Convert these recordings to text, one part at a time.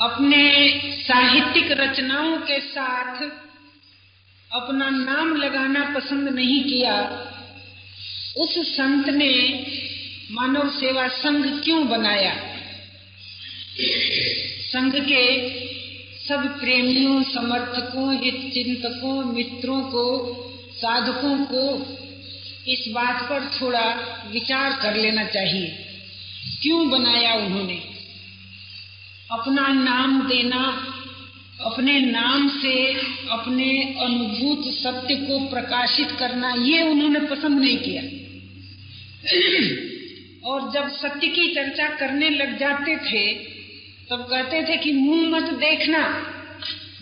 अपने साहित्यिक रचनाओं के साथ अपना नाम लगाना पसंद नहीं किया, उस संत ने मानव सेवा संघ क्यों बनाया? संघ के सब प्रेमियों, समर्थकों हित चिंतकों मित्रों को, साधकों को इस बात पर थोड़ा विचार कर लेना चाहिए। क्यों बनाया उन्होंने? अपना नाम देना, अपने नाम से अपने अनुभूत सत्य को प्रकाशित करना, ये उन्होंने पसंद नहीं किया। और जब सत्य की चर्चा करने लग जाते थे, तब कहते थे कि मुँह मत देखना,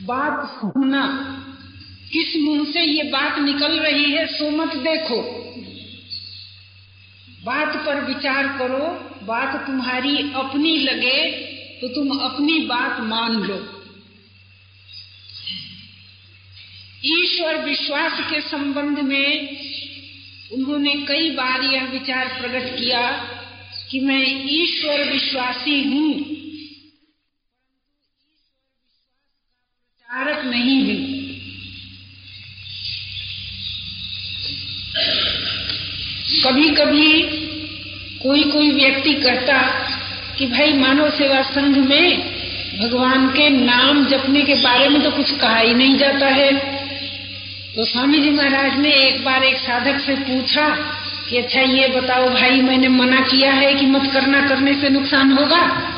बात सुनना। किस मुँह से ये बात निकल रही है, सो मत देखो। बात पर विचार करो, बात तुम्हारी अपनी लगे तो तुम अपनी बात मान लो। ईश्वर विश्वास के संबंध में उन्होंने कई बार यह विचार प्रकट किया कि मैं ईश्वर विश्वासी हूँ प्रचारक नहीं हूँ। कभी कभी कोई कोई व्यक्ति कहता कि भाई मानव सेवा संघ में भगवान के नाम जपने के बारे में तो कुछ कहा ही नहीं जाता है। तो स्वामी जी महाराज ने एक बार एक साधक से पूछा कि अच्छा ये बताओ भाई, मैंने मना किया है कि मत करना, करने से नुकसान होगा?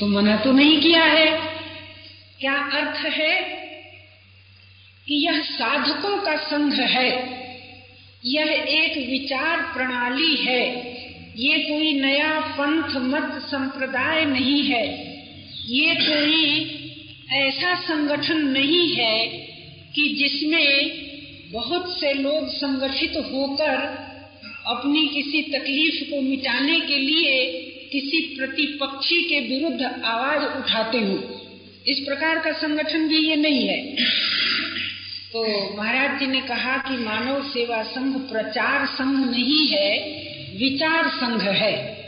तो मना तो नहीं किया है। क्या अर्थ है कि यह साधकों का संघ है? यह एक विचार प्रणाली है। ये कोई नया पंथ मत संप्रदाय नहीं है। ये कोई ऐसा संगठन नहीं है कि जिसमें बहुत से लोग संगठित होकर अपनी किसी तकलीफ़ को मिटाने के लिए किसी प्रतिपक्षी के विरुद्ध आवाज़ उठाते हो। इस प्रकार का संगठन भी ये नहीं है। तो महाराज जी ने कहा कि मानव सेवा संघ प्रचार संघ नहीं है। विचार संघ है।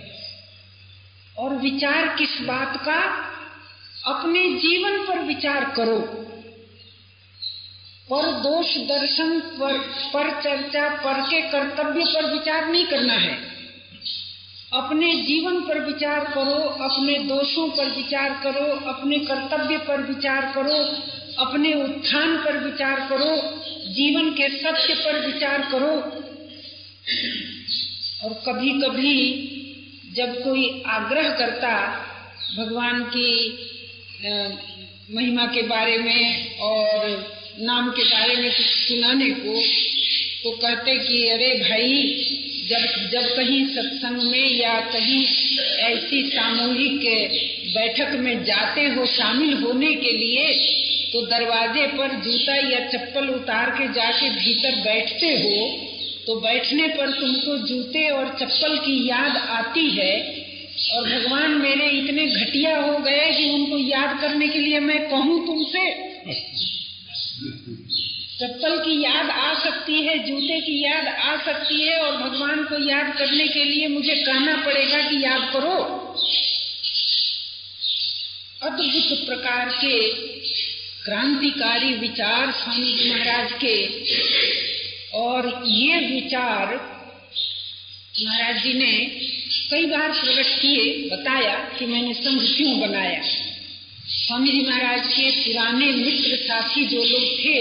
और विचार किस बात का? अपने जीवन पर विचार करो। पर दोष दर्शन पर, पर चर्चा पर के कर्तव्य पर विचार नहीं करना है। अपने जीवन पर विचार करो अपने दोषों पर विचार करो अपने कर्तव्य पर विचार करो अपने उत्थान पर विचार करो जीवन के सत्य पर विचार करो। और कभी कभी जब कोई आग्रह करता भगवान की महिमा के बारे में और नाम के बारे में कुछ सुनाने को तो कहते कि, अरे भाई, जब जब कहीं सत्संग में या कहीं ऐसी सामूहिक बैठक में जाते हो शामिल होने के लिए तो दरवाजे पर जूता या चप्पल उतार के जाके भीतर बैठते हो तो बैठने पर तुमको जूते और चप्पल की याद आती है और भगवान मेरे इतने घटिया हो गए कि उनको याद करने के लिए मैं कहूँ तुमसे। चप्पल की याद आ सकती है, जूते की याद आ सकती है और भगवान को याद करने के लिए मुझे कहना पड़ेगा कि याद करो। अद्भुत प्रकार के क्रांतिकारी विचार स्वामी जी महाराज के और ये विचार महाराज जी ने कई बार प्रकट किए, बताया कि मैंने संघ क्यों बनाया। स्वामी जी महाराज के पुराने मित्र साथी जो लोग थे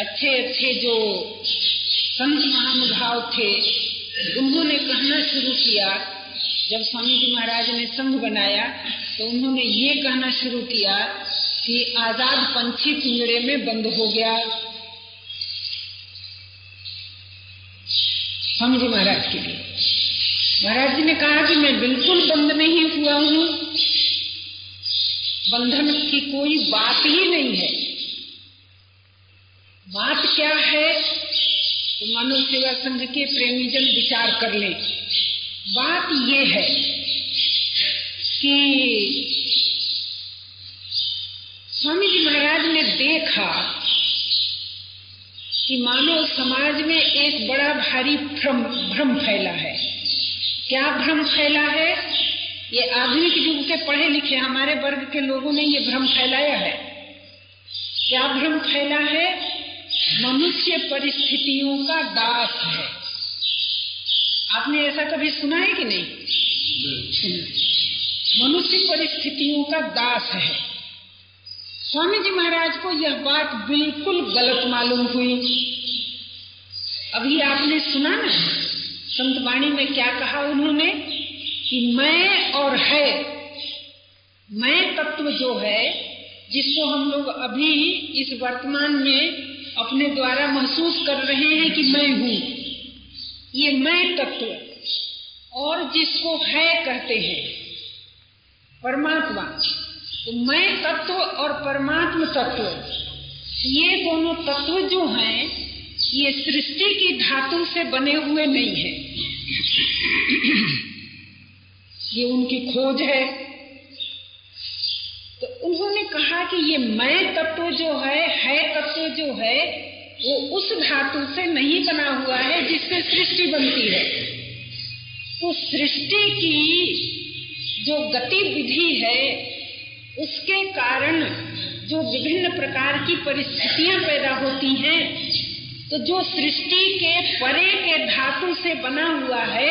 अच्छे अच्छे जो संत महानुभाव थे, उन्होंने कहना शुरू किया। जब स्वामी जी महाराज ने संघ बनाया तो उन्होंने ये कहना शुरू किया कि आज़ाद पंछी पिंजड़े में बंद हो गया। स्वामी जी महाराज के लिए। महाराज जी ने कहा कि मैं बिल्कुल बंद नहीं हुआ हूँ। बंधन की कोई बात ही नहीं है। बात क्या है? तो मानव सेवा संघ के प्रेमीजन विचार कर ले। बात ये है कि स्वामी जी महाराज ने देखा कि मानव समाज में एक बड़ा भारी भ्रम भ्रम फैला है। क्या भ्रम फैला है? ये आधुनिक युग के पढ़े लिखे हमारे वर्ग के लोगों ने ये भ्रम फैलाया है। क्या भ्रम फैला है? मनुष्य परिस्थितियों का दास है। आपने ऐसा कभी सुना है कि नहीं। मनुष्य परिस्थितियों का दास है। स्वामी जी महाराज को यह बात बिल्कुल गलत मालूम हुई। अभी आपने सुना ना, संत वाणी में क्या कहा उन्होंने? कि मैं और है, मैं तत्व जो है, जिसको हम लोग अभी इस वर्तमान में अपने द्वारा महसूस कर रहे हैं कि मैं हूँ, ये मैं तत्व और जिसको है कहते हैं, परमात्मा। मैं तत्व और परमात्म तत्व। ये दोनों तत्व जो हैं, ये सृष्टि की धातु से बने हुए नहीं है। ये उनकी खोज है। तो उन्होंने कहा कि ये मैं तत्व जो है है तत्व जो है, वो उस धातु से नहीं बना हुआ है जिससे सृष्टि बनती है। तो सृष्टि की जो गतिविधि है उसके कारण जो विभिन्न प्रकार की परिस्थितियाँ पैदा होती हैं तो जो सृष्टि के परे के धातु से बना हुआ है,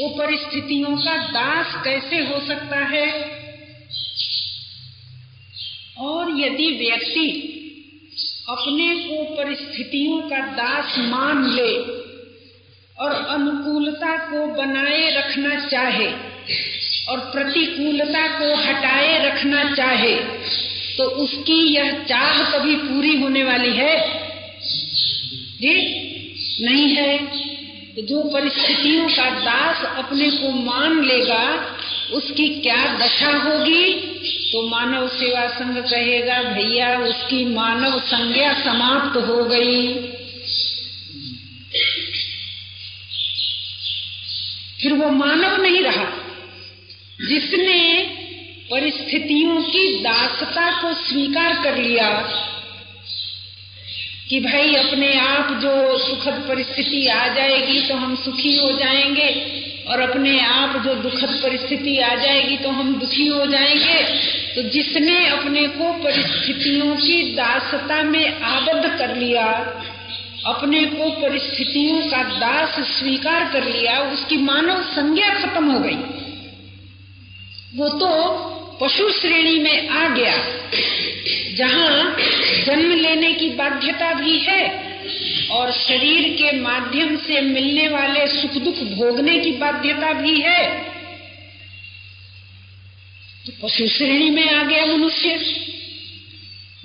वो परिस्थितियों का दास कैसे हो सकता है? और यदि व्यक्ति अपने को परिस्थितियों का दास मान ले और अनुकूलता को बनाए रखना चाहे और प्रतिकूलता को हटाए रखना चाहे तो उसकी यह चाह कभी पूरी होने वाली है? जी, नहीं है। तो जो परिस्थितियों का दास अपने को मान लेगा, उसकी क्या दशा होगी? तो मानव सेवा संघ कहेगा, भैया, उसकी मानव संज्ञा समाप्त हो गई। फिर वो मानव नहीं रहा। जिसने परिस्थितियों की दासता को स्वीकार कर लिया कि भाई अपने आप जो सुखद परिस्थिति आ जाएगी तो हम सुखी हो जाएँगे, और अपने आप जो दुखद परिस्थिति आ जाएगी तो हम दुखी हो जाएँगे। तो जिसने अपने को परिस्थितियों की दासता में आबद्ध कर लिया, अपने को परिस्थितियों का दास स्वीकार कर लिया, उसकी मानव संज्ञा खत्म हो गई। वो तो पशु श्रेणी में आ गया, जहाँ जन्म लेने की बाध्यता भी है और शरीर के माध्यम से मिलने वाले सुख दुख भोगने की बाध्यता भी है। तो पशु श्रेणी में आ गया मनुष्य।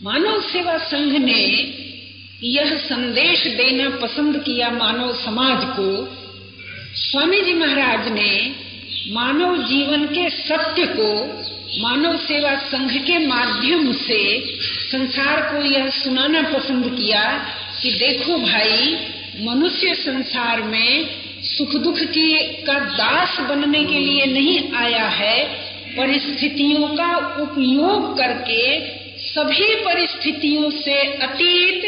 मानव सेवा संघ ने यह संदेश देना पसंद किया मानव समाज को। स्वामी जी महाराज ने मानव जीवन के सत्य को, मानव सेवा संघ के माध्यम से संसार को यह सुनाना पसंद किया कि देखो भाई, मनुष्य संसार में सुख दुख की, का दास बनने के लिए नहीं आया है। परिस्थितियों का उपयोग करके सभी परिस्थितियों से अतीत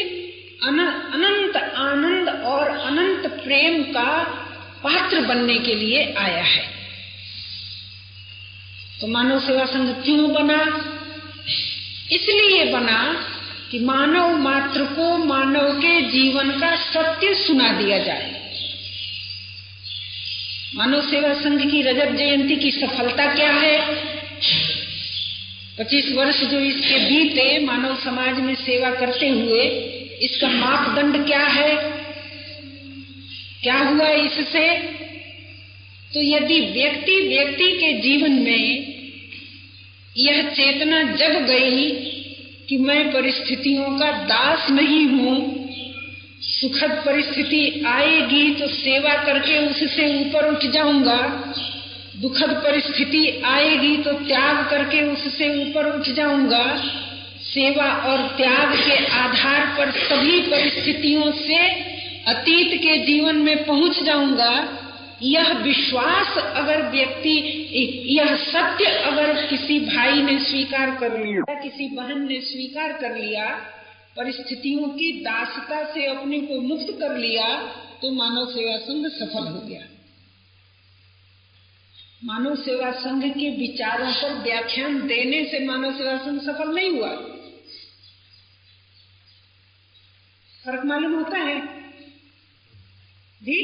अनंत आनंद और अनंत प्रेम का पात्र बनने के लिए आया है। तो मानव सेवा संघ क्यों बना? इसलिए बना कि मानव मात्र को मानव के जीवन का सत्य सुना दिया जाए। मानव सेवा संघ की रजत जयंती की सफलता क्या है? पच्चीस वर्ष जो इसके बीते मानव समाज में सेवा करते हुए, इसका मापदंड क्या है? क्या हुआ इससे? तो यदि व्यक्ति व्यक्ति के जीवन में यह चेतना जग गई कि मैं परिस्थितियों का दास नहीं हूँ, सुखद परिस्थिति आएगी तो सेवा करके उससे ऊपर उठ जाऊँगा, दुखद परिस्थिति आएगी तो त्याग करके उससे ऊपर उठ जाऊँगा, सेवा और त्याग के आधार पर सभी परिस्थितियों से अतीत के जीवन में पहुँच जाऊँगा यह विश्वास अगर व्यक्ति, यह सत्य अगर किसी भाई ने स्वीकार कर लिया, किसी बहन ने स्वीकार कर लिया, परिस्थितियों की दासता से अपने को मुक्त कर लिया तो मानव सेवा संघ सफल हो गया। मानव सेवा संघ के विचारों पर व्याख्यान देने से मानव सेवा संघ सफल नहीं हुआ। फ़र्क मालूम होता है? जी?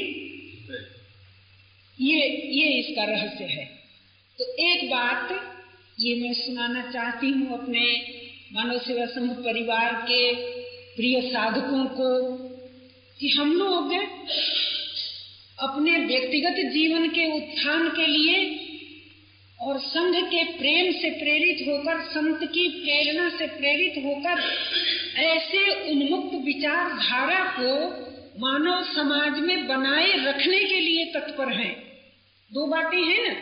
ये ये इसका रहस्य है। तो एक बात ये मैं सुनाना चाहती हूँ अपने मानव सेवा संघ परिवार के प्रिय साधकों को कि हम लोग अपने व्यक्तिगत जीवन के उत्थान के लिए और संघ के प्रेम से प्रेरित होकर, संत की प्रेरणा से प्रेरित होकर ऐसे उन्मुक्त विचारधारा को मानव समाज में बनाए रखने के लिए तत्पर हैं। दो बातें हैं ना।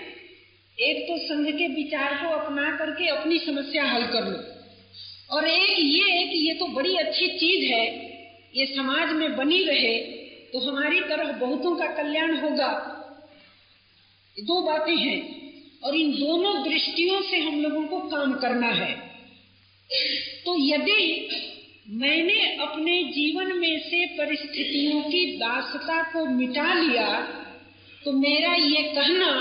एक तो संघ के विचार को अपना करके अपनी समस्या हल कर लो। और एक ये कि ये तो बड़ी अच्छी चीज़ है, ये समाज में बनी रहे तो हमारी तरह बहुतों का कल्याण होगा। दो बातें हैं। और इन दोनों दृष्टियों से हम लोगों को काम करना है। तो यदि मैंने अपने जीवन में से परिस्थितियों की दासता को मिटा लिया तो मेरा ये कहना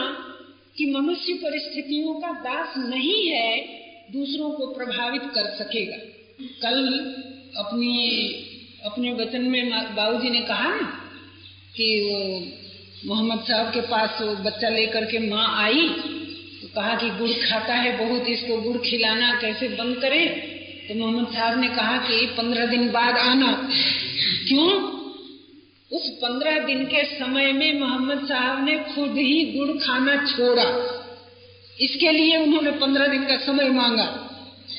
कि मनुष्य परिस्थितियों का दास नहीं है, दूसरों को प्रभावित कर सकेगा। कल अपनी, अपने वचन में बाबूजी ने कहा ना कि वो मोहम्मद साहब के पास वो बच्चा लेकर के माँ आई तो कहा कि गुड़ खाता है बहुत, इसको गुड़ खिलाना कैसे बंद करे? तो मोहम्मद साहब ने कहा कि पंद्रह दिन बाद आना। क्यों? उस पंद्रह दिन के समय में मोहम्मद साहब ने खुद ही गुड़ खाना छोड़ा। इसके लिए उन्होंने पंद्रह दिन का समय मांगा।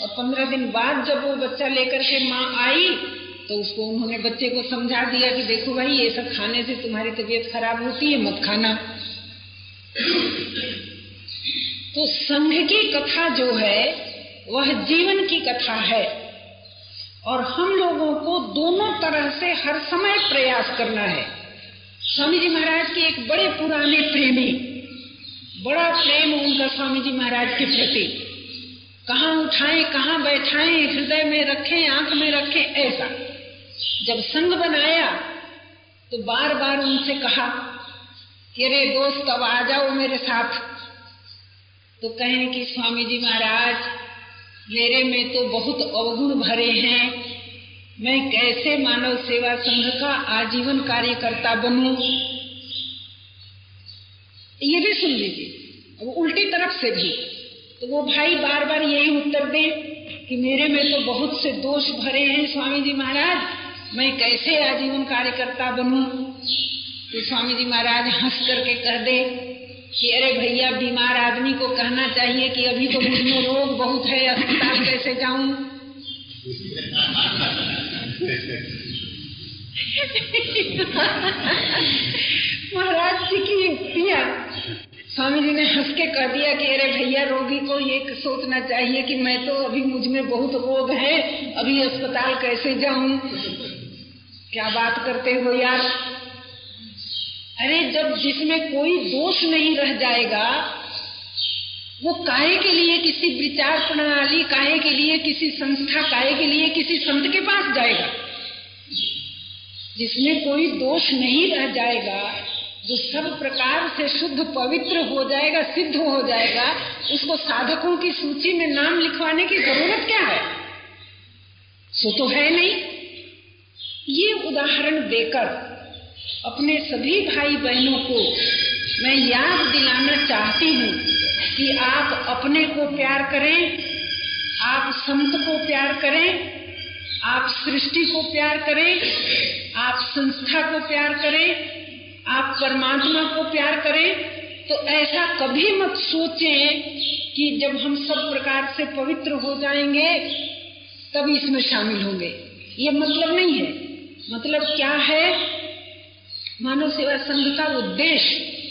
और पंद्रह दिन बाद जब वो बच्चा लेकर के माँ आई तो उसको उन्होंने बच्चे को समझा दिया कि देखो भाई, ये सब खाने से तुम्हारी तबीयत खराब होती है, मत खाना। तो संघ की कथा जो है, वह जीवन की कथा है। और हम लोगों को दोनों तरह से हर समय प्रयास करना है। स्वामी जी महाराज के एक बड़े पुराने प्रेमी, बड़ा प्रेम उनका स्वामी जी महाराज के प्रति। कहाँ उठाए, कहाँ बैठाए, हृदय में रखे, आँख में रखे, ऐसा। जब संग बनाया तो बार बार उनसे कहा कि अरे दोस्त, अब आ जाओ मेरे साथ। तो कहें कि, स्वामी जी महाराज, मेरे में तो बहुत अवगुण भरे हैं। मैं कैसे मानव सेवा संघ का आजीवन कार्यकर्ता बनूं? ये भी सुन लीजिए। वो उल्टी तरफ़ से भी। तो वो भाई बार बार यही उत्तर दे कि मेरे में तो बहुत से दोष भरे हैं स्वामी जी महाराज। मैं कैसे आजीवन कार्यकर्ता बनूं? तो स्वामी जी महाराज हंस करके कह दे कि अरे भैया, बीमार आदमी को कहना चाहिए कि अभी तो मुझमें रोग बहुत है, अस्पताल कैसे जाऊँ? महाराज जी की युक्तियाँ स्वामी जी ने हंस के कह दिया कि, अरे भैया, रोगी को ये सोचना चाहिए कि मैं तो अभी मुझमें बहुत रोग है, अभी अस्पताल कैसे जाऊँ? क्या बात करते हो यार? अरे जब जिसमें कोई दोष नहीं रह जाएगा वो काहे के लिए किसी विचार प्रणाली, काहे के लिए किसी संस्था, काहे के लिए किसी संत के पास जाएगा? जिसमें कोई दोष नहीं रह जाएगा, जो सब प्रकार से शुद्ध पवित्र हो जाएगा, सिद्ध हो जाएगा, उसको साधकों की सूची में नाम लिखवाने की ज़रूरत क्या है? सो तो है नहीं। ये उदाहरण देकर अपने सभी भाई बहनों को मैं याद दिलाना चाहती हूँ। कि आप अपने को प्यार करें, आप संत को प्यार करें, आप सृष्टि को प्यार करें, आप संस्था को प्यार करें, आप परमात्मा को प्यार करें तो ऐसा कभी मत सोचें कि जब हम सब प्रकार से पवित्र हो जाएँगे, तब इसमें शामिल होंगे। ये मतलब नहीं है। मतलब क्या है? मानव सेवा संघ का उद्देश्य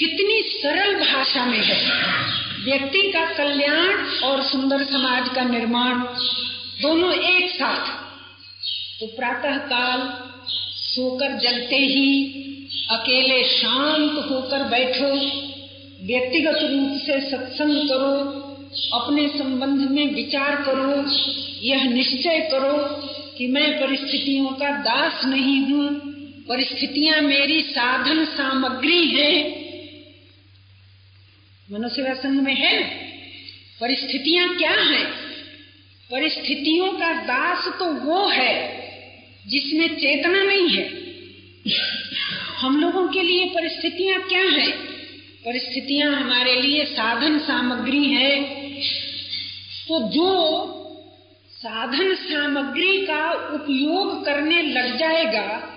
कितनी सरल भाषा में है। व्यक्ति का कल्याण और सुंदर समाज का निर्माण दोनों एक साथ। तो प्रातः काल सोकर जलते ही, अकेले शांत होकर बैठो, व्यक्तिगत रूप से सत्संग करो, अपने संबंध में विचार करो, यह निश्चय करो कि मैं परिस्थितियों का दास नहीं हूँ, परिस्थितियाँ मेरी साधन सामग्री है। मनोसेवा संघ में है। परिस्थितियाँ क्या हैं? परिस्थितियों का दास तो वो है, जिसमें चेतना नहीं है। हम लोगों के लिए परिस्थितियाँ क्या हैं? परिस्थितियाँ हमारे लिए साधन सामग्री है। तो जो साधन सामग्री का उपयोग करने लग जाएगा,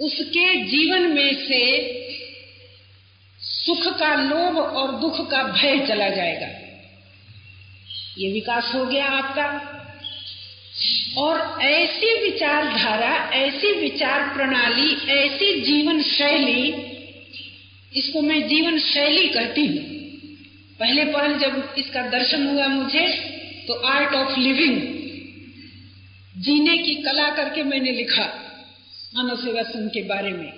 उसके जीवन में से सुख का लोभ और दुख का भय चला जाएगा। ये विकास हो गया आपका। और ऐसी विचारधारा, ऐसी विचार प्रणाली, ऐसी जीवन शैली, इसको मैं जीवन शैली कहती हूँ। पहले पहल जब इसका दर्शन हुआ मुझे तो आर्ट ऑफ़ लिविंग जीने की कला करके मैंने लिखा मानव सेवा संघ के बारे में।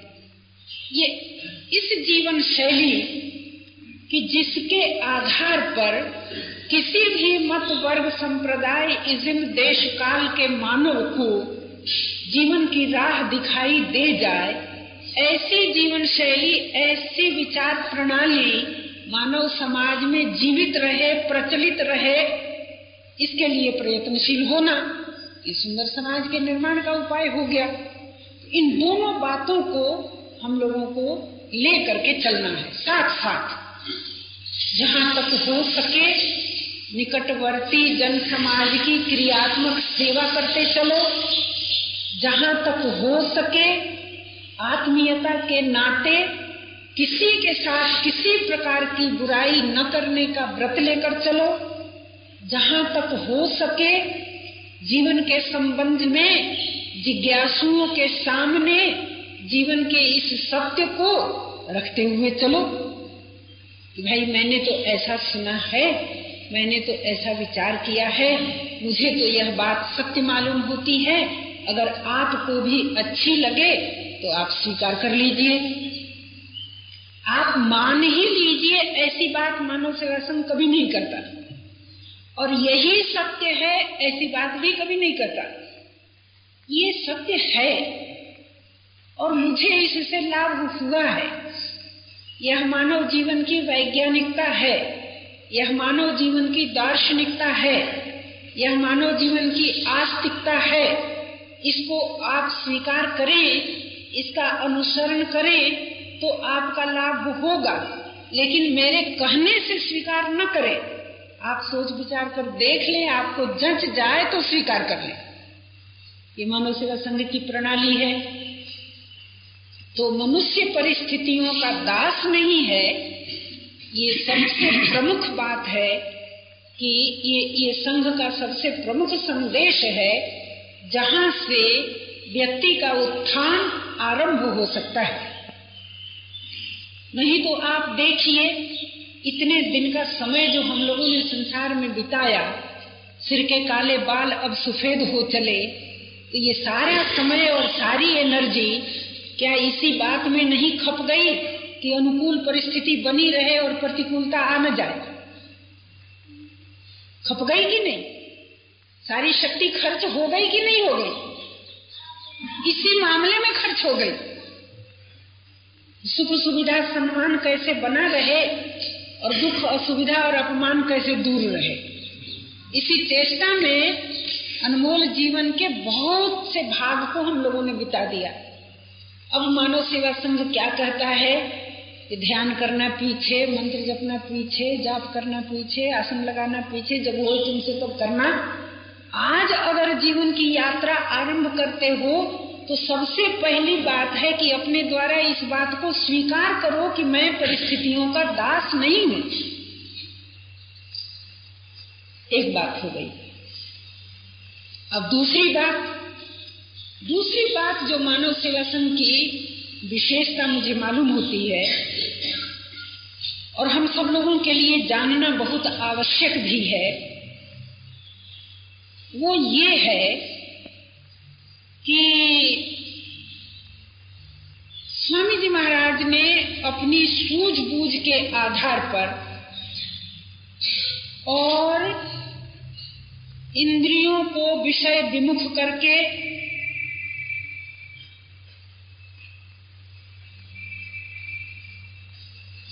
ये इस जीवन शैली कि जिसके आधार पर किसी भी मत वर्ग संप्रदाय, इज्म देश काल के मानव को जीवन की राह दिखाई दे जाए, ऐसी जीवन शैली, ऐसी विचार प्रणाली मानव समाज में जीवित रहे, प्रचलित रहे, इसके लिए प्रयत्नशील होना, इस सुंदर समाज के निर्माण का उपाय हो गया। इन दोनों बातों को हम लोगों को ले करके चलना है साथ साथ जहाँ तक हो सके, निकटवर्ती जन समाज की क्रियात्मक सेवा करते चलो। जहाँ तक हो सके, आत्मीयता के नाते किसी के साथ किसी प्रकार की बुराई न करने का व्रत लेकर चलो। जहाँ तक हो सके, जीवन के संबंध में जिज्ञासुओं के सामने जीवन के इस सत्य को रखते हुए चलो। भाई, मैंने तो ऐसा सुना है, मैंने तो ऐसा विचार किया है, मुझे तो यह बात सत्य मालूम होती है। अगर आपको भी अच्छी लगे तो आप स्वीकार कर लीजिए। आप मान ही लीजिए, ऐसी बात मानव सेवा संघ कभी नहीं करता। और यही सत्य है, ऐसी बात भी कभी नहीं करता। ये सत्य है। और मुझे इससे लाभ हुआ है। यह मानव जीवन की वैज्ञानिकता है। यह मानव जीवन की दार्शनिकता है। यह मानव जीवन की आस्तिकता है। इसको आप स्वीकार करें, इसका अनुसरण करें तो आपका लाभ होगा। लेकिन मेरे कहने से स्वीकार न करें। आप सोच विचार कर देख लें, आपको जंच जाए तो स्वीकार कर लें। ये मानव सेवा संघ की प्रणाली है। तो मनुष्य परिस्थितियों का दास नहीं है, ये सबसे प्रमुख बात है कि ये ये संघ का सबसे प्रमुख संदेश है, जहाँ से व्यक्ति का उत्थान आरंभ हो सकता है। नहीं तो आप देखिए, इतने दिन का समय जो हम लोगों ने संसार में बिताया, सिर के काले बाल अब सफ़ेद हो चले तो ये सारा समय और सारी एनर्जी क्या इसी बात में नहीं खप गई कि अनुकूल परिस्थिति बनी रहे और प्रतिकूलता आ न जाए? खप गई कि नहीं? सारी शक्ति खर्च हो गई कि नहीं हो गई? इसी मामले में खर्च हो गई। सुख सुविधा सम्मान कैसे बना रहे और दुख असुविधा और अपमान कैसे दूर रहे? इसी चेष्टा में अनमोल जीवन के बहुत से भाग को हम लोगों ने बिता दिया। अब मानव सेवा संघ क्या कहता है? कि ध्यान करना पीछे, मंत्र जपना पीछे, जाप करना पीछे, आसन लगाना पीछे, जब हो तुमसे तो करना। आज अगर जीवन की यात्रा आरंभ करते हो तो सबसे पहली बात है कि अपने द्वारा इस बात को स्वीकार करो कि मैं परिस्थितियों का दास नहीं हूँ। एक बात हो गई। अब दूसरी बात दूसरी बात जो मानव सेवा संघ की विशेषता मुझे मालूम होती है, और हम सब लोगों के लिए जानना बहुत आवश्यक भी है, वो ये है कि स्वामी जी महाराज ने अपनी सूझबूझ के आधार पर और इंद्रियों को विषय विमुख करके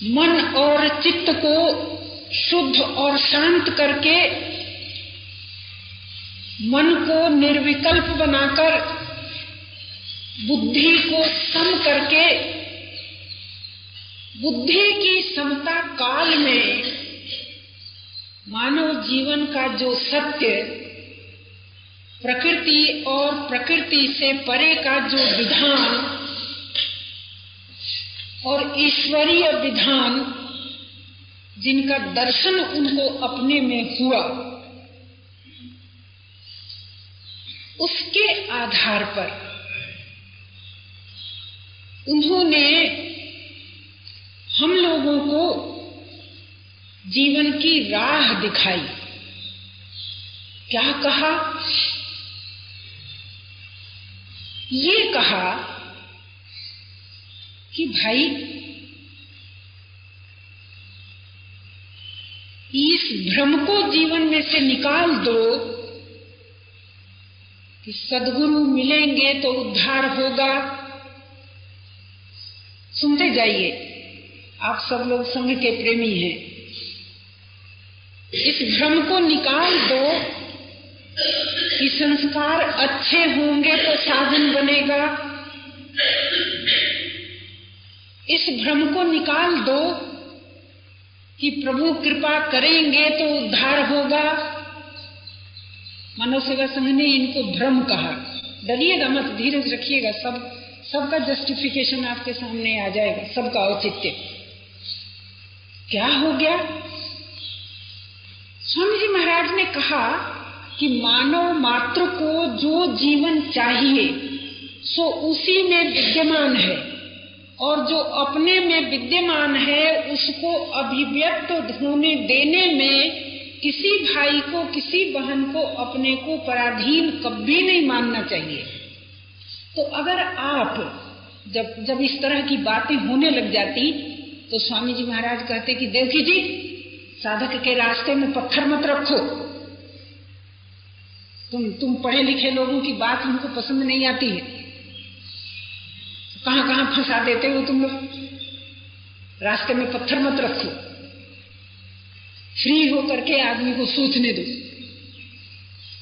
मन और चित्त को शुद्ध और शांत करके मन को निर्विकल्प बनाकर, बुद्धि को सम करके, बुद्धि की समता काल में मानव जीवन का जो सत्य, प्रकृति और प्रकृति से परे का जो विधान और ईश्वरीय विधान जिनका दर्शन उनको अपने में हुआ, उसके आधार पर उन्होंने हम लोगों को जीवन की राह दिखाई। क्या कहा? ये कहा कि भाई, इस भ्रम को जीवन में से निकाल दो कि सदगुरु मिलेंगे तो उद्धार होगा। सुनते जाइए। आप सब लोग संघ के प्रेमी हैं। इस भ्रम को निकाल दो कि संस्कार अच्छे होंगे तो साधन बनेगा। इस भ्रम को निकाल दो कि प्रभु कृपा करेंगे तो उद्धार होगा। मानव सेवा संघ ने इनको भ्रम कहा। डरिएगा मत, धीरज रखिएगा सब, सबका जस्टिफिकेशन आपके सामने आ जाएगा, सबका औचित्य। क्या हो गया? स्वामी जी महाराज ने कहा कि मानव मात्र को जो जीवन चाहिए, सो उसी में विद्यमान है। और जो अपने में विद्यमान है, उसको अभिव्यक्त होने देने में किसी भाई को, किसी बहन को अपने को पराधीन कभी नहीं मानना चाहिए। तो अगर आप जब जब इस तरह की बातें होने लग जाती तो स्वामी जी महाराज कहते कि देवकी जी, साधक के रास्ते में पत्थर मत रखो। तुम तुम पढ़े लिखे लोगों की बात हमको पसंद नहीं आती है। कहाँ कहाँ फंसा देते हो तुम लोग? रास्ते में पत्थर मत रखो। फ्री हो करके आदमी को सोचने दो।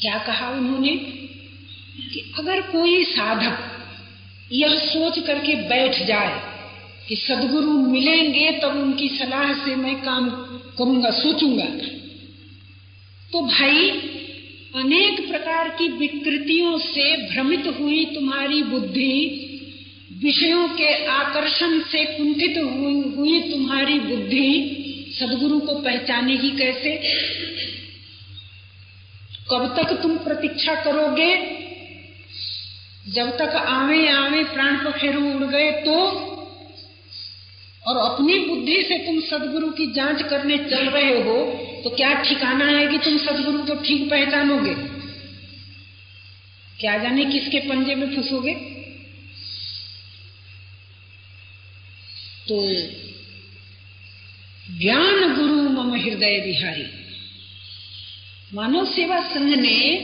क्या कहा उन्होंने? कि अगर कोई साधक यह सोच करके बैठ जाए कि सदगुरु मिलेंगे, तब उनकी सलाह से मैं काम करूँगा, सोचूँगा। तो भाई, अनेक प्रकार की विकृतियों से भ्रमित हुई तुम्हारी बुद्धि। विषयों के आकर्षण से कुंठित हुई तुम्हारी बुद्धि। सदगुरु को पहचाने ही कैसे? कब तक तुम प्रतीक्षा करोगे? जब तक आवे आवे, प्राण पखेरु उड़ गए तो? और अपनी बुद्धि से तुम सदगुरु की जाँच करने चल रहे हो तो क्या ठिकाना है कि तुम सदगुरु को ठीक पहचानोगे? क्या जाने किसके पंजे में फंसोगे? तो ज्ञान गुरु मम हृदय बिहारी। मानव सेवा संघ ने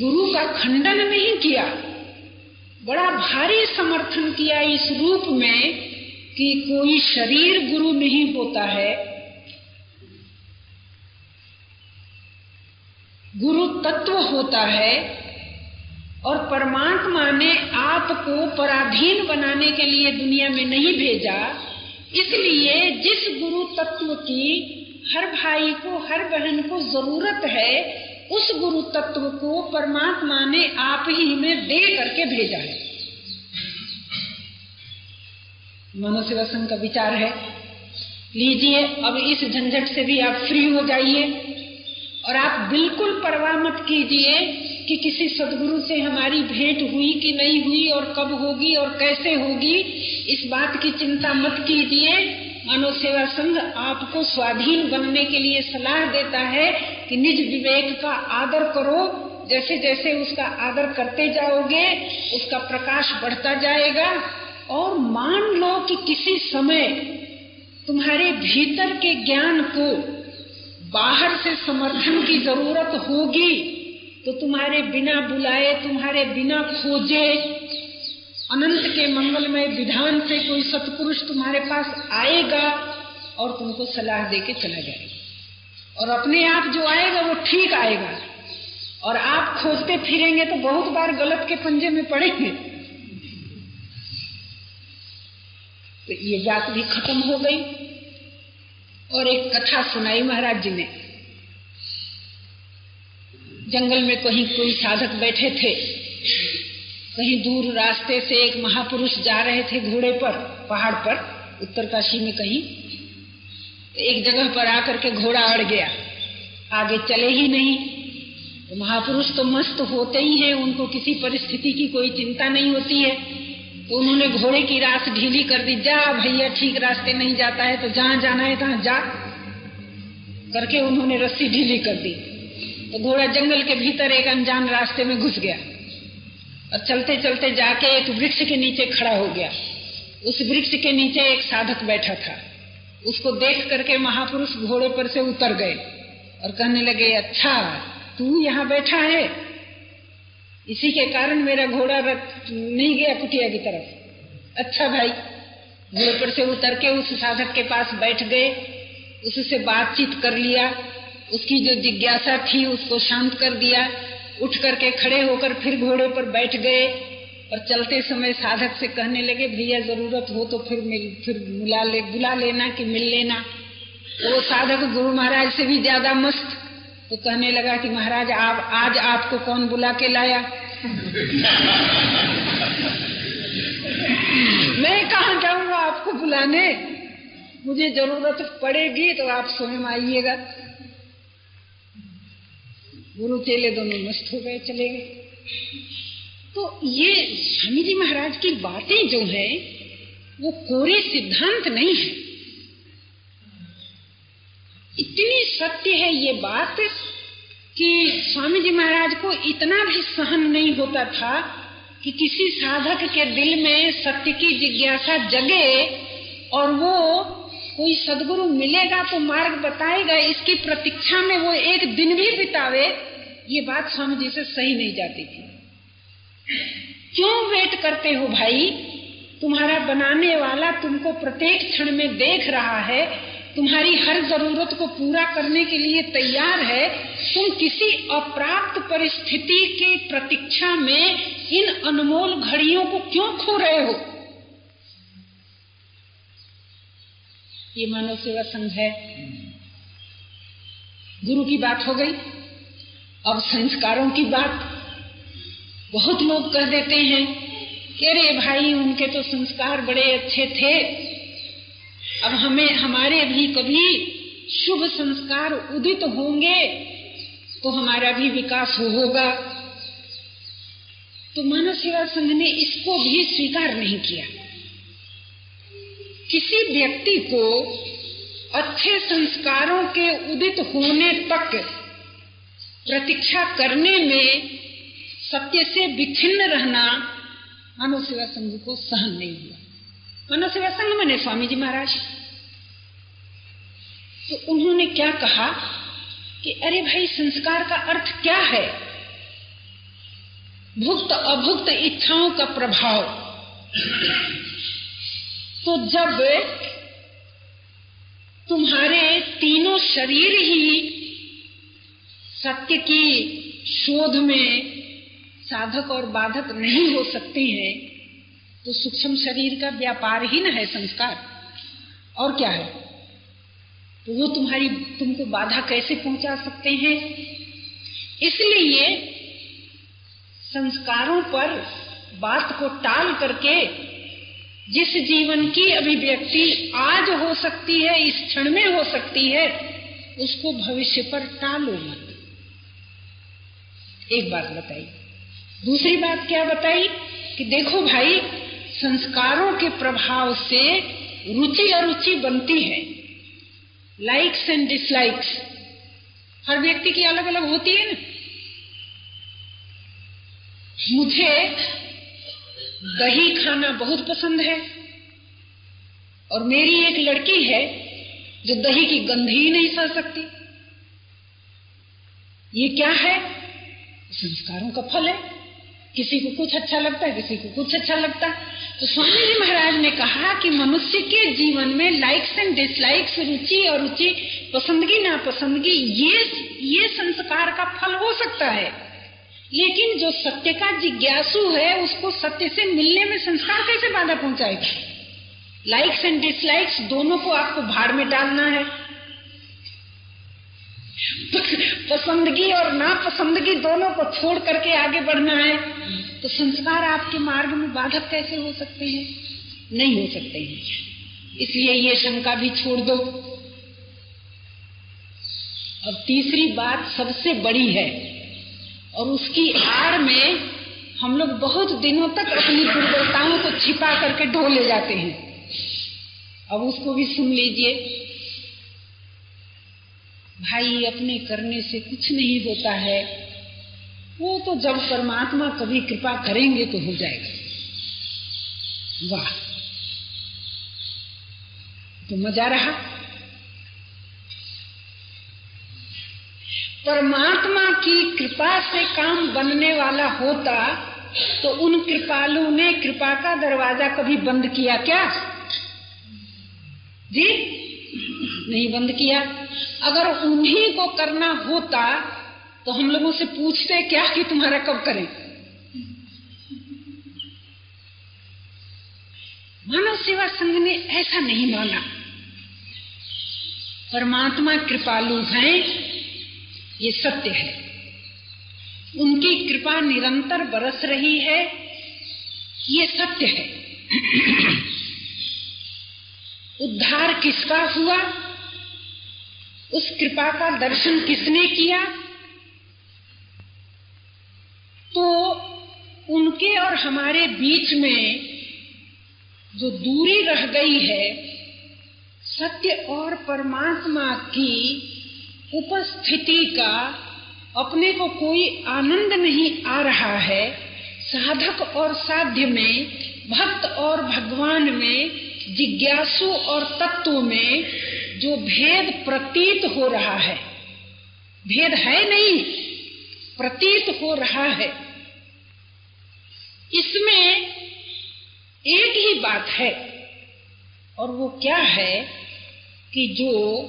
गुरु का खंडन नहीं किया। बड़ा भारी समर्थन किया इस रूप में कि कोई शरीर गुरु नहीं होता है। गुरु तत्व होता है और परमात्मा ने आपको पराधीन बनाने के लिए दुनिया में नहीं भेजा। इसलिए जिस गुरु तत्व की हर भाई को, हर बहन को ज़रूरत है, उस गुरु तत्व को परमात्मा ने आप ही में दे करके भेजा है। मनो संघ का विचार है। लीजिए, अब इस झंझट से भी आप फ्री हो जाइए और आप बिल्कुल परवाह मत कीजिए कि किसी सदगुरु से हमारी भेंट हुई कि नहीं हुई और कब होगी और कैसे होगी, इस बात की चिंता मत कीजिए। मानव सेवा संघ आपको स्वाधीन बनने के लिए सलाह देता है कि निज विवेक का आदर करो। जैसे जैसे उसका आदर करते जाओगे, उसका प्रकाश बढ़ता जाएगा। और मान लो कि किसी समय तुम्हारे भीतर के ज्ञान को बाहर से समर्थन की ज़रूरत होगी तो तुम्हारे बिना बुलाए, तुम्हारे बिना खोजे, अनंत के मंगलमय विधान से कोई सतपुरुष तुम्हारे पास आएगा और तुमको सलाह दे के चला जाएगा। और अपने आप जो आएगा, वो ठीक आएगा। और आप खोजते फिरेंगे तो बहुत बार गलत के पंजे में पड़ेंगे। तो ये बात भी खत्म हो गई। और एक कथा सुनाई महाराज जी ने। जंगल में कहीं कोई साधक बैठे थे, कहीं दूर रास्ते से एक महापुरुष जा रहे थे घोड़े पर, पहाड़ पर, उत्तरकाशी में कहीं। एक जगह पर आकर के घोड़ा अड़ गया। आगे चले ही नहीं। तो महापुरुष तो मस्त होते ही हैं, उनको किसी परिस्थिति की कोई चिंता नहीं होती है। तो उन्होंने घोड़े की रास ढीली कर दी, जा भैया, ठीक रास्ते नहीं जाता है तो जहाँ जाना है, तहां जा। करके उन्होंने रस्सी ढीली कर दी। तो घोड़ा जंगल के भीतर एक अनजान रास्ते में घुस गया और चलते चलते जाके एक वृक्ष के नीचे खड़ा हो गया। उस वृक्ष के नीचे एक साधक बैठा था। उसको देख करके महापुरुष घोड़े पर से उतर गए और कहने लगे अच्छा तू यहाँ बैठा है। इसी के कारण मेरा घोड़ा नहीं गया कुटिया की तरफ़। अच्छा भाई। घोड़े पर से उतर के उस साधक के पास बैठ गए। उससे बातचीत कर लिया। उसकी जो जिज्ञासा थी, उसको शांत कर दिया। उठ करके खड़े होकर फिर घोड़े पर बैठ गए और चलते समय साधक से कहने लगे, भैया, ज़रूरत हो तो फिर मिल, फिर बुला ले, बुला लेना कि मिल लेना। तो वो साधक गुरु महाराज से भी ज़्यादा मस्त। तो कहने लगा कि, महाराज, आप, आज आपको कौन बुला के लाया? मैं कहा जाऊँगा आपको बुलाने? मुझे ज़रूरत पड़ेगी तो आप स्वयं आइएगा। गुरु चेले दोनों मस्त हो गए, चले गए. तो ये स्वामी जी महाराज की बातें जो है, वो कोरे सिद्धांत नहीं है। इतनी सत्य है ये बात कि स्वामी जी महाराज को इतना भी सहन नहीं होता था कि किसी साधक के दिल में सत्य की जिज्ञासा जगे और वो कोई सदगुरु मिलेगा तो मार्ग बताएगा, इसकी प्रतीक्षा में वो एक दिन भी बितावे, ये बात स्वामी जी से सही नहीं जाती थी। क्यों वेट करते हो भाई? तुम्हारा बनाने वाला तुमको प्रत्येक क्षण में देख रहा है, तुम्हारी हर ज़रूरत को पूरा करने के लिए तैयार है, तुम किसी अप्राप्त परिस्थिति की प्रतीक्षा में इन अनमोल घड़ियों को क्यों खो रहे हो? ये मानव सेवा संघ है। गुरु की बात हो गई। अब संस्कारों की बात। बहुत लोग कह देते हैं कि अरे भाई, उनके तो संस्कार बड़े अच्छे थे। अब हमें, हमारे भी कभी शुभ संस्कार उदित होंगे तो हमारा भी विकास हो होगा। तो मानव सेवा संघ ने इसको भी स्वीकार नहीं किया। किसी व्यक्ति को अच्छे संस्कारों के उदित होने तक प्रतीक्षा करने में सत्य से विच्छिन्न रहना मानव सेवा संघ को सहन नहीं हुआ। मानव सेवा संघ मैंने स्वामी जी महाराज। तो उन्होंने क्या कहा कि, अरे भाई, संस्कार का अर्थ क्या है? भुक्त अभुक्त इच्छाओं का प्रभाव। तो जब तुम्हारे तीनों शरीर ही सत्य की शोध में साधक और बाधक नहीं हो सकते हैं तो सूक्ष्म शरीर का व्यापार ही न है संस्कार। और क्या है? तो वो तुम्हारी, तुमको बाधा कैसे पहुँचा सकते हैं? इसलिए संस्कारों पर बात को टाल करके जिस जीवन की अभिव्यक्ति आज हो सकती है, इस क्षण में हो सकती है, उसको भविष्य पर टालो मत एक बात बताई। दूसरी बात क्या बताई? कि देखो भाई, संस्कारों के प्रभाव से रुचि अरुचि बनती है। लाइक्स एंड डिसलाइक्स हर व्यक्ति की अलग अलग होती है ना। मुझे दही खाना बहुत पसंद है। और मेरी एक लड़की है, जो दही की गंध ही नहीं सह सकती। ये क्या है? संस्कारों का फल है। किसी को कुछ अच्छा लगता है, किसी को कुछ अच्छा लगता है। तो स्वामी जी महाराज ने कहा कि मनुष्य के जीवन में लाइक्स एंड डिसलाइक्स रुचि और रुचि, पसंदगी, नापसंदगी, ये ये संस्कार का फल हो सकता है। लेकिन जो सत्य का जिज्ञासु है, उसको सत्य से मिलने में संस्कार कैसे बाधा पहुंचाएगा? लाइक्स एंड डिसलाइक्स दोनों को आपको भाड़ में डालना है। पसंदगी और नापसंदगी दोनों को छोड़ करके आगे बढ़ना है। तो संस्कार आपके मार्ग में बाधक कैसे हो सकते हैं? नहीं हो सकते हैं। इसलिए ये शंका भी छोड़ दो। अब तीसरी बात सबसे बड़ी है। और उसकी आड़ में हम लोग बहुत दिनों तक अपनी दुर्बलताओं को छिपा करके ढो ले जाते हैं। अब उसको भी सुन लीजिए। भाई, अपने करने से कुछ नहीं होता है। वो तो जब परमात्मा कभी कृपा करेंगे तो हो जाएगा। वाह। तो मज़ा रहा। परमात्मा की कृपा से काम बनने वाला होता तो उन कृपालु ने कृपा का दरवाज़ा कभी बंद किया क्या? जी? नहीं बंद किया। अगर उन्हीं को करना होता तो हम लोगों से पूछते क्या कि तुम्हारा कब करें? मानव सेवा संघ ने ऐसा नहीं माना। परमात्मा कृपालु हैं ये सत्य है। उनकी कृपा निरंतर बरस रही है। ये सत्य है। उद्धार किसका हुआ? उस कृपा का दर्शन किसने किया? तो उनके और हमारे बीच में जो दूरी रह गई है, सत्य और परमात्मा की उपस्थिति का अपने को कोई आनंद नहीं आ रहा है, साधक और साध्य में, भक्त और भगवान में, जिज्ञासु और तत्व में जो भेद प्रतीत हो रहा है। भेद है नहीं, प्रतीत हो रहा है। इसमें एक ही बात है, और वो क्या है कि जो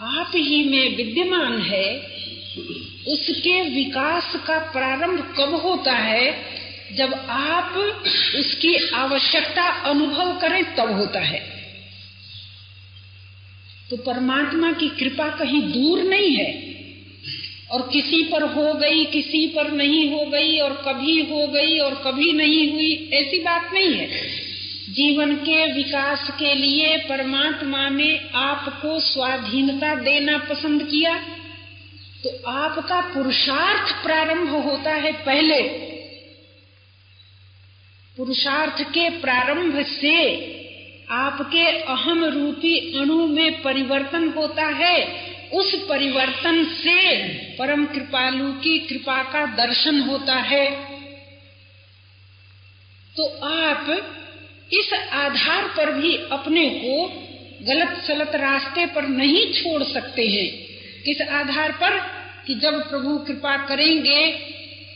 आप ही में विद्यमान है। उसके विकास का प्रारंभ कब होता है? जब आप उसकी आवश्यकता अनुभव करें, तब होता है। तो परमात्मा की कृपा कहीं दूर नहीं है। और किसी पर हो गई, किसी पर नहीं हो गई, और कभी हो गई, और कभी नहीं हुई, ऐसी बात नहीं है। जीवन के विकास के लिए परमात्मा ने आपको स्वाधीनता देना पसंद किया तो आपका पुरुषार्थ प्रारंभ होता है पहले। पुरुषार्थ के प्रारंभ से आपके अहम रूपी अणु में परिवर्तन होता है। उस परिवर्तन से परम कृपालु की कृपा का दर्शन होता है। तो आप इस आधार पर भी अपने को गलत सलत रास्ते पर नहीं छोड़ सकते हैं। किस आधार पर कि जब प्रभु कृपा करेंगे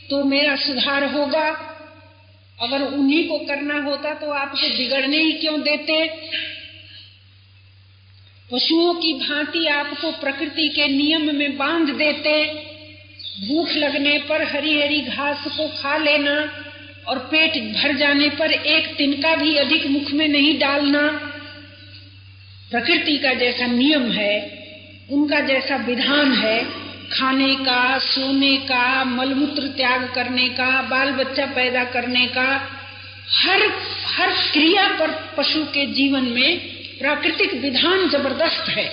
तो मेरा सुधार होगा। अगर उन्हीं को करना होता तो आपको बिगड़ने ही क्यों देते? पशुओं की भांति आपको प्रकृति के नियम में बाँध देते। भूख लगने पर हरी हरी घास को खा लेना। और पेट भर जाने पर एक तिनका भी अधिक मुख में नहीं डालना। प्रकृति का जैसा नियम है, उनका जैसा विधान है, खाने का, सोने का, मलमूत्र त्याग करने का बाल बच्चा पैदा करने का, हर हर क्रिया पर पशु के जीवन में प्राकृतिक विधान ज़बरदस्त है।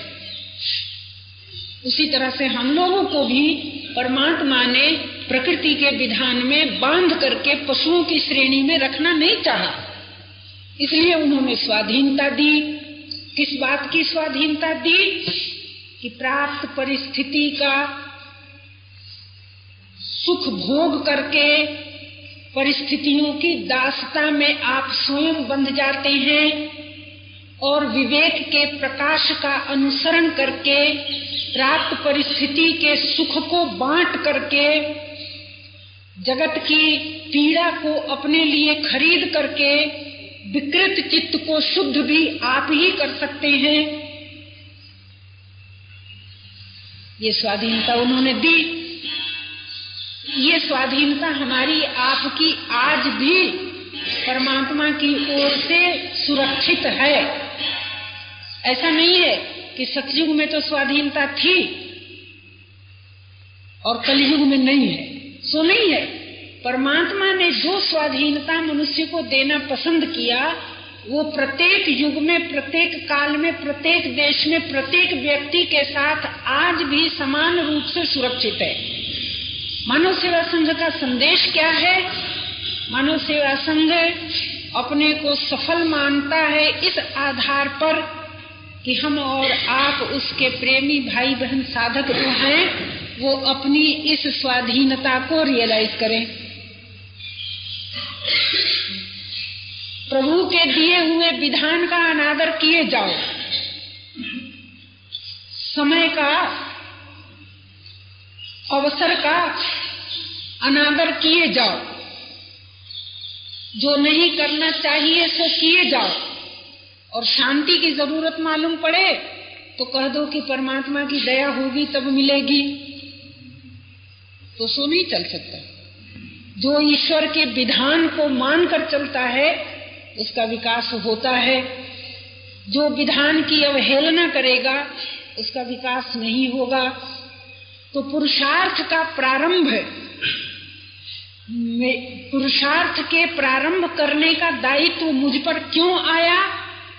उसी तरह से हम लोगों को भी परमात्मा ने प्रकृति के विधान में बाँध करके पशुओं की श्रेणी में रखना नहीं चाहा। इसलिए उन्होंने स्वाधीनता दी। किस बात की स्वाधीनता दी? कि प्राप्त परिस्थिति का सुख भोग करके परिस्थितियों की दासता में आप स्वयं बंध जाते हैं और विवेक के प्रकाश का अनुसरण करके प्राप्त परिस्थिति के सुख को बांट करके जगत की पीड़ा को अपने लिए खरीद करके विकृत चित्त को शुद्ध भी आप ही कर सकते हैं। ये स्वाधीनता उन्होंने दी। ये स्वाधीनता हमारी आपकी आज भी परमात्मा की ओर से सुरक्षित है। ऐसा नहीं है कि सतयुग में तो स्वाधीनता थी और कलयुग में नहीं है। सो नहीं है। परमात्मा ने जो स्वाधीनता मनुष्य को देना पसंद किया, वो प्रत्येक युग में, प्रत्येक काल में, प्रत्येक देश में, प्रत्येक व्यक्ति के साथ आज भी समान रूप से सुरक्षित है। मानव सेवा संघ का संदेश क्या है? मानव सेवा संघ अपने को सफल मानता है इस आधार पर कि हम और आप उसके प्रेमी भाई बहन साधक जो हैं, वो अपनी इस स्वाधीनता को रियलाइज़ करें। प्रभु के दिए हुए विधान का अनादर किए जाओ। समय का, अवसर का अनादर किए जाओ। जो नहीं करना चाहिए सो किए जाओ। और शांति की ज़रूरत मालूम पड़े तो कह दो कि परमात्मा की दया होगी तब मिलेगी। तो सो नहीं चल सकता। जो ईश्वर के विधान को मानकर चलता है, उसका विकास होता है। जो विधान की अवहेलना करेगा, उसका विकास नहीं होगा। तो पुरुषार्थ का प्रारंभ पुरुषार्थ के प्रारंभ करने का दायित्व मुझ पर क्यों आया?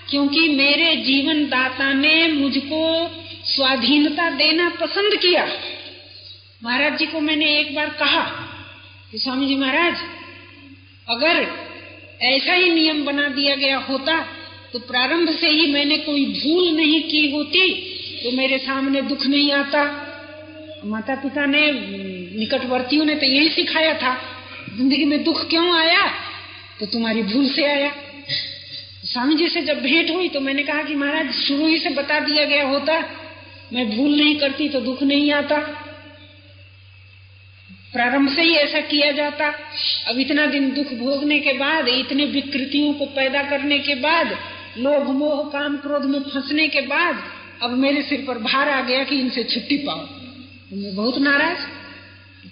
क्योंकि मेरे जीवन दाता ने मुझको स्वाधीनता देना पसंद किया। महाराज जी को मैंने एक बार कहा स्वामी जी महाराज, अगर ऐसा ही नियम बना दिया गया होता तो प्रारंभ से ही मैंने कोई भूल नहीं की होती तो मेरे सामने दुख नहीं आता। माता पिता ने, निकटवर्तियों ने तो यही सिखाया था, ज़िंदगी में दुख क्यों आया? तो तुम्हारी भूल से आया। स्वामी जी से जब भेंट हुई तो मैंने कहा कि महाराज, शुरू ही से बता दिया गया होता, मैं भूल नहीं करती तो दुख नहीं आता। प्रारंभ से ही ऐसा किया जाता। अब इतना दिन दुख भोगने के बाद, इतने विकृतियों को पैदा करने के बाद, लोभ, मोह, काम, क्रोध में फंसने के बाद, अब मेरे सिर पर भार आ गया कि इनसे छुट्टी पाओ। मैं बहुत नाराज़।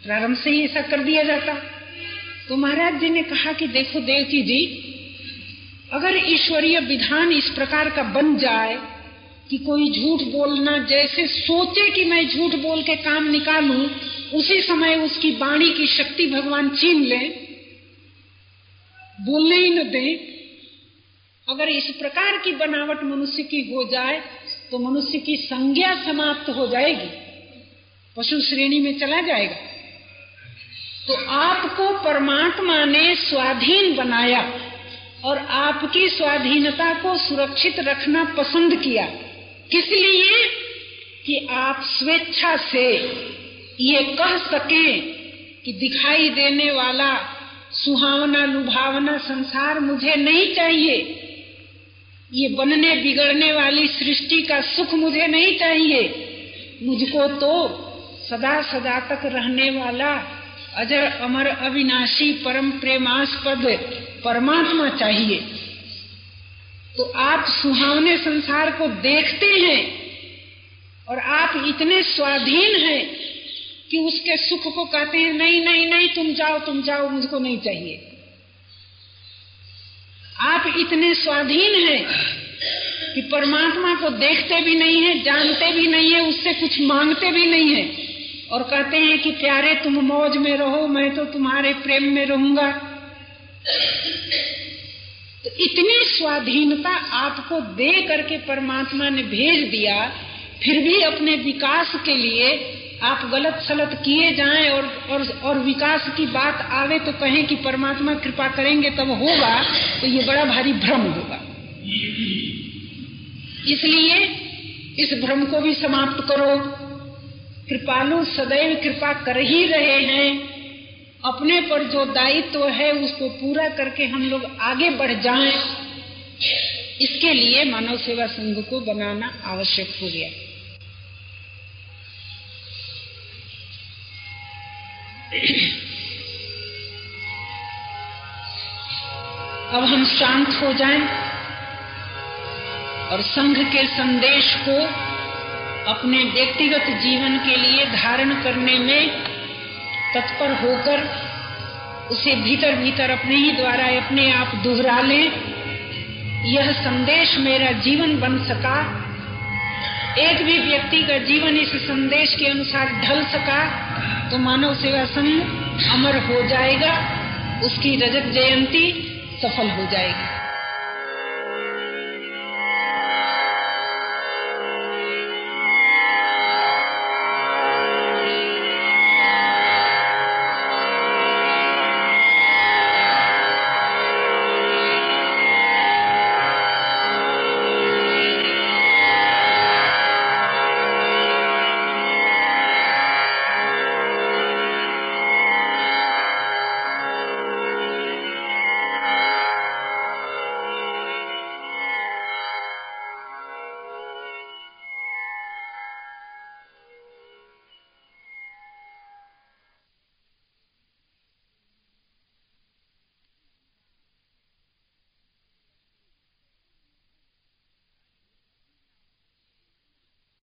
प्रारंभ से ही ऐसा कर दिया जाता। तो महाराज जी ने कहा कि देखो देवकी जी, अगर ईश्वरीय विधान इस प्रकार का बन जाए कि कोई झूठ बोलना, जैसे सोचे कि मैं झूठ बोल के काम निकालूं, उसी समय उसकी वाणी की शक्ति भगवान छीन ले। बोलने ही न दे। अगर इस प्रकार की बनावट मनुष्य की हो जाए तो मनुष्य की संज्ञा समाप्त हो जाएगी। पशु श्रेणी में चला जाएगा। तो आपको परमात्मा ने स्वाधीन बनाया और आपकी स्वाधीनता को सुरक्षित रखना पसंद किया। किस लिए? कि आप स्वेच्छा से ये कह सके कि दिखाई देने वाला सुहावना लुभावना संसार मुझे नहीं चाहिए। ये बनने बिगड़ने वाली सृष्टि का सुख मुझे नहीं चाहिए। मुझको तो सदा सदा तक रहने वाला अजर अमर अविनाशी परम प्रेमास्पद परमात्मा चाहिए। तो आप सुहावने संसार को देखते हैं और आप इतने स्वाधीन हैं कि उसके सुख को कहते हैं, नहीं नहीं नहीं, तुम जाओ तुम जाओ, मुझको नहीं चाहिए। आप इतने स्वाधीन हैं कि परमात्मा को देखते भी नहीं है, जानते भी नहीं है, उससे कुछ मांगते भी नहीं है और कहते हैं कि, प्यारे, तुम मौज में रहो, मैं तो तुम्हारे प्रेम में रहूँगा। तो इतनी स्वाधीनता आपको दे करके परमात्मा ने भेज दिया, फिर भी अपने विकास के लिए आप गलत सलत किए जाएँ और और और विकास की बात आवे तो कहें कि परमात्मा कृपा करेंगे तब होगा तो ये बड़ा भारी भ्रम होगा। इसलिए इस भ्रम को भी समाप्त करो। कृपालु सदैव कृपा कर ही रहे हैं। अपने पर जो दायित्व तो है, उसको पूरा करके हम लोग आगे बढ़ जाएँ। इसके लिए मानव सेवा संघ को बनाना आवश्यक हो गया। अब हम शांत हो जाएँ और संघ के संदेश को अपने व्यक्तिगत जीवन के लिए धारण करने में तत्पर होकर उसे भीतर भीतर अपने ही द्वारा अपने आप दोहरा लें। यह संदेश मेरा जीवन बन सका। एक भी व्यक्ति का जीवन इस संदेश के अनुसार ढल सका तो मानव सेवा संघ अमर हो जाएगा, उसकी रजत जयंती सफल हो जाएगी।